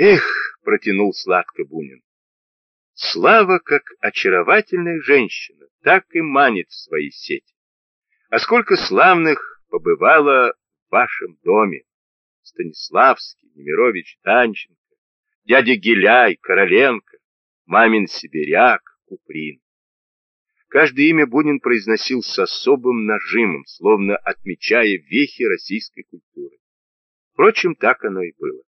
Эх, протянул сладко Бунин. Слава, как очаровательная женщина, так и манит в свои сети. А сколько славных побывало в вашем доме. Станиславский, Немирович Данченко, дядя Геляй, Короленко, мамин сибиряк, Куприн. Каждое имя Бунин произносил с особым нажимом, словно отмечая вехи российской культуры. Впрочем, так оно и было.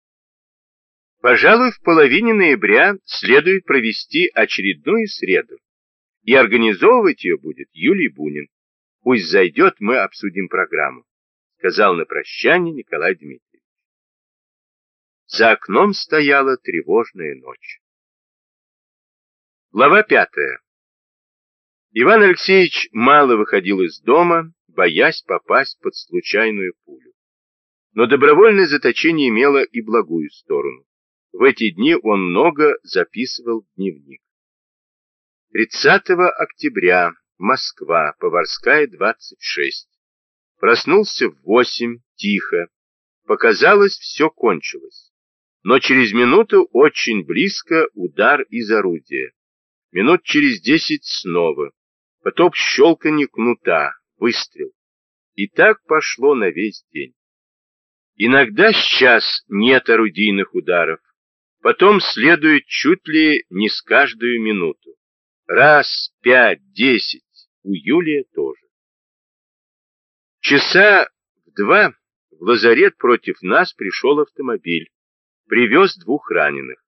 Пожалуй, в половине ноября следует провести очередную среду, и организовывать ее будет Юлий Бунин. Пусть зайдет, мы обсудим программу, сказал на прощание Николай Дмитриевич. За окном стояла тревожная ночь. Глава пятая. Иван Алексеевич мало выходил из дома, боясь попасть под случайную пулю. Но добровольное заточение имело и благую сторону. В эти дни он много записывал в дневник. 30 октября, Москва, Поварская, 26. Проснулся в 8, тихо. Показалось, все кончилось. Но через минуту очень близко удар из орудия. Минут через десять снова. Потом щелканье кнута, выстрел. И так пошло на весь день. Иногда сейчас нет орудийных ударов, Потом следует чуть ли не с каждую минуту. Раз, пять, десять. У Юлия тоже. Часа в два в лазарет против нас пришел автомобиль. Привез двух раненых.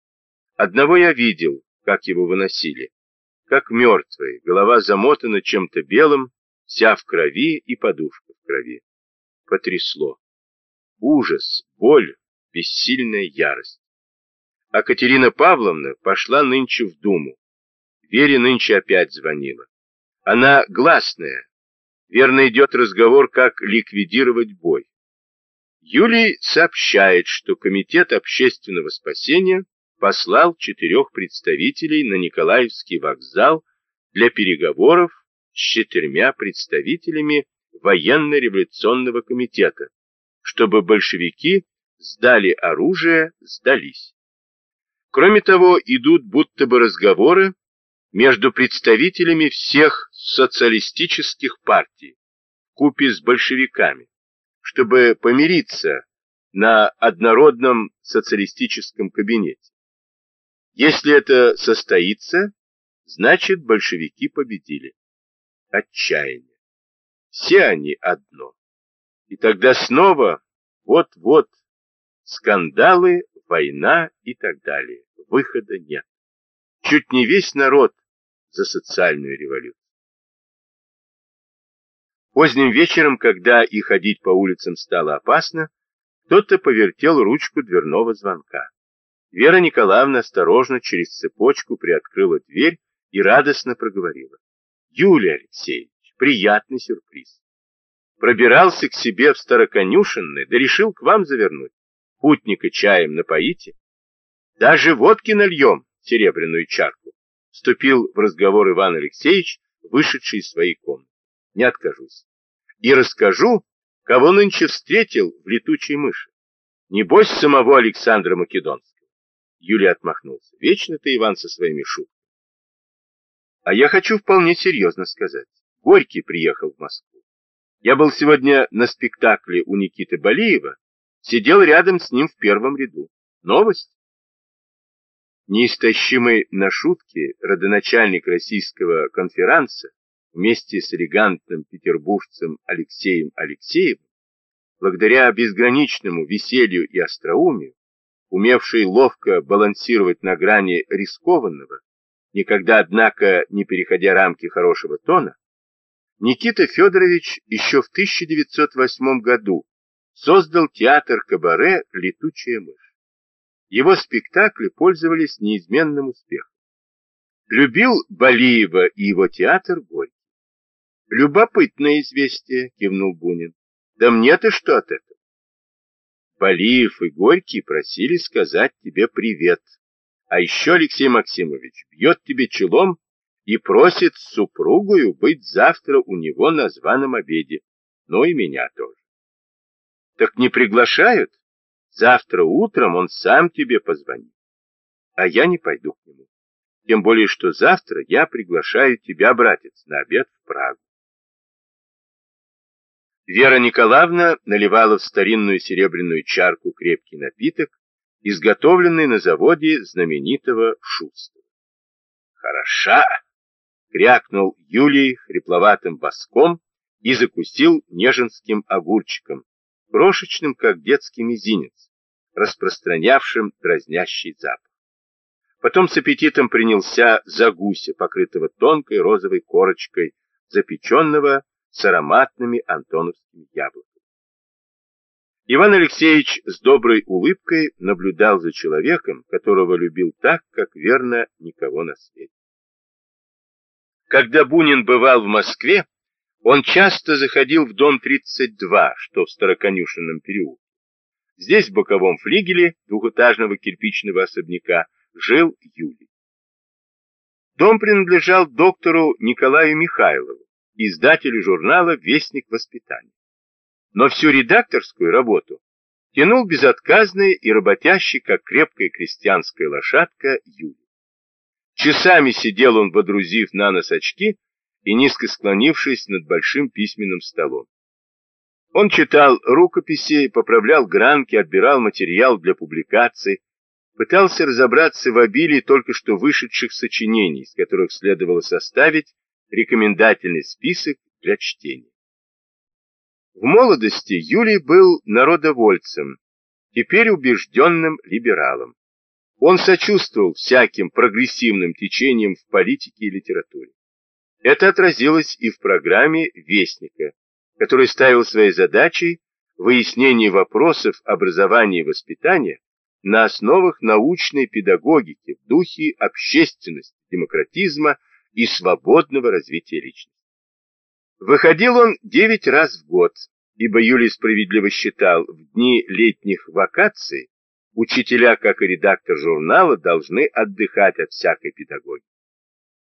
Одного я видел, как его выносили. Как мертвый, голова замотана чем-то белым, вся в крови и подушка в крови. Потрясло. Ужас, боль, бессильная ярость. А Катерина Павловна пошла нынче в Думу. Вере нынче опять звонила. Она гласная. Верно идет разговор, как ликвидировать бой. Юлий сообщает, что Комитет общественного спасения послал четырех представителей на Николаевский вокзал для переговоров с четырьмя представителями военно-революционного комитета, чтобы большевики сдали оружие, сдались. Кроме того, идут будто бы разговоры между представителями всех социалистических партий, купе с большевиками, чтобы помириться на однородном социалистическом кабинете. Если это состоится, значит большевики победили. Отчаяние. Все они одно. И тогда снова, вот-вот, скандалы война и так далее. Выхода нет. Чуть не весь народ за социальную революцию. Поздним вечером, когда и ходить по улицам стало опасно, кто-то повертел ручку дверного звонка. Вера Николаевна осторожно через цепочку приоткрыла дверь и радостно проговорила. Юлия Алексеевич, приятный сюрприз. Пробирался к себе в Староконюшенный, да решил к вам завернуть путника чаем напоите, даже водки нальем серебряную чарку, вступил в разговор Иван Алексеевич, вышедший из своей комнаты. Не откажусь. И расскажу, кого нынче встретил в летучей мыши. Небось самого Александра Македонского. Юлия отмахнулся. Вечно ты, Иван, со своими шутками. А я хочу вполне серьезно сказать. Горький приехал в Москву. Я был сегодня на спектакле у Никиты Балиева, сидел рядом с ним в первом ряду. Новость? Неистощимый на шутки родоначальник российского конферанса вместе с элегантным петербуржцем Алексеем Алексеевым, благодаря безграничному веселью и остроумию, умевший ловко балансировать на грани рискованного, никогда, однако, не переходя рамки хорошего тона, Никита Федорович еще в 1908 году создал театр кабаре «Летучая мышь». Его спектакли пользовались неизменным успехом. Любил Балиева и его театр Горький. Любопытное известие, кивнул Бунин. Да мне-то что от этого? Балиев и Горький просили сказать тебе привет. А еще Алексей Максимович бьет тебе челом и просит с супругою быть завтра у него на званом обеде. Ну и меня тоже. Так не приглашают? Завтра утром он сам тебе позвонит. А я не пойду к нему. Тем более, что завтра я приглашаю тебя, братец, на обед в Прагу. Вера Николаевна наливала в старинную серебряную чарку крепкий напиток, изготовленный на заводе знаменитого Шустова. «Хороша!» — крякнул Юлий хрипловатым боском и закусил неженским огурчиком, крошечным, как детский мизинец, распространявшим дразнящий запах. Потом с аппетитом принялся за гуся, покрытого тонкой розовой корочкой, запеченного с ароматными антоновскими яблоками. Иван Алексеевич с доброй улыбкой наблюдал за человеком, которого любил так, как верно никого на свете. Когда Бунин бывал в Москве, он часто заходил в дом 32, что в Староконюшенном переулке. Здесь, в боковом флигеле двухэтажного кирпичного особняка, жил Юлий. Дом принадлежал доктору Николаю Михайлову, издателю журнала «Вестник воспитания». Но всю редакторскую работу тянул безотказный и работящий, как крепкая крестьянская лошадка, Юлий. Часами сидел он, водрузив на нос очки и низко склонившись над большим письменным столом. Он читал рукописи, поправлял гранки, отбирал материал для публикаций, пытался разобраться в обилии только что вышедших сочинений, из которых следовало составить рекомендательный список для чтения. В молодости Юлий был народовольцем, теперь убежденным либералом. Он сочувствовал всяким прогрессивным течениям в политике и литературе. Это отразилось и в программе «Вестника», который ставил своей задачей выяснение вопросов образования и воспитания на основах научной педагогики в духе общественности, демократизма и свободного развития личности. Выходил он девять раз в год, ибо Юлий справедливо считал, в дни летних вакаций учителя, как и редактор журнала, должны отдыхать от всякой педагогики.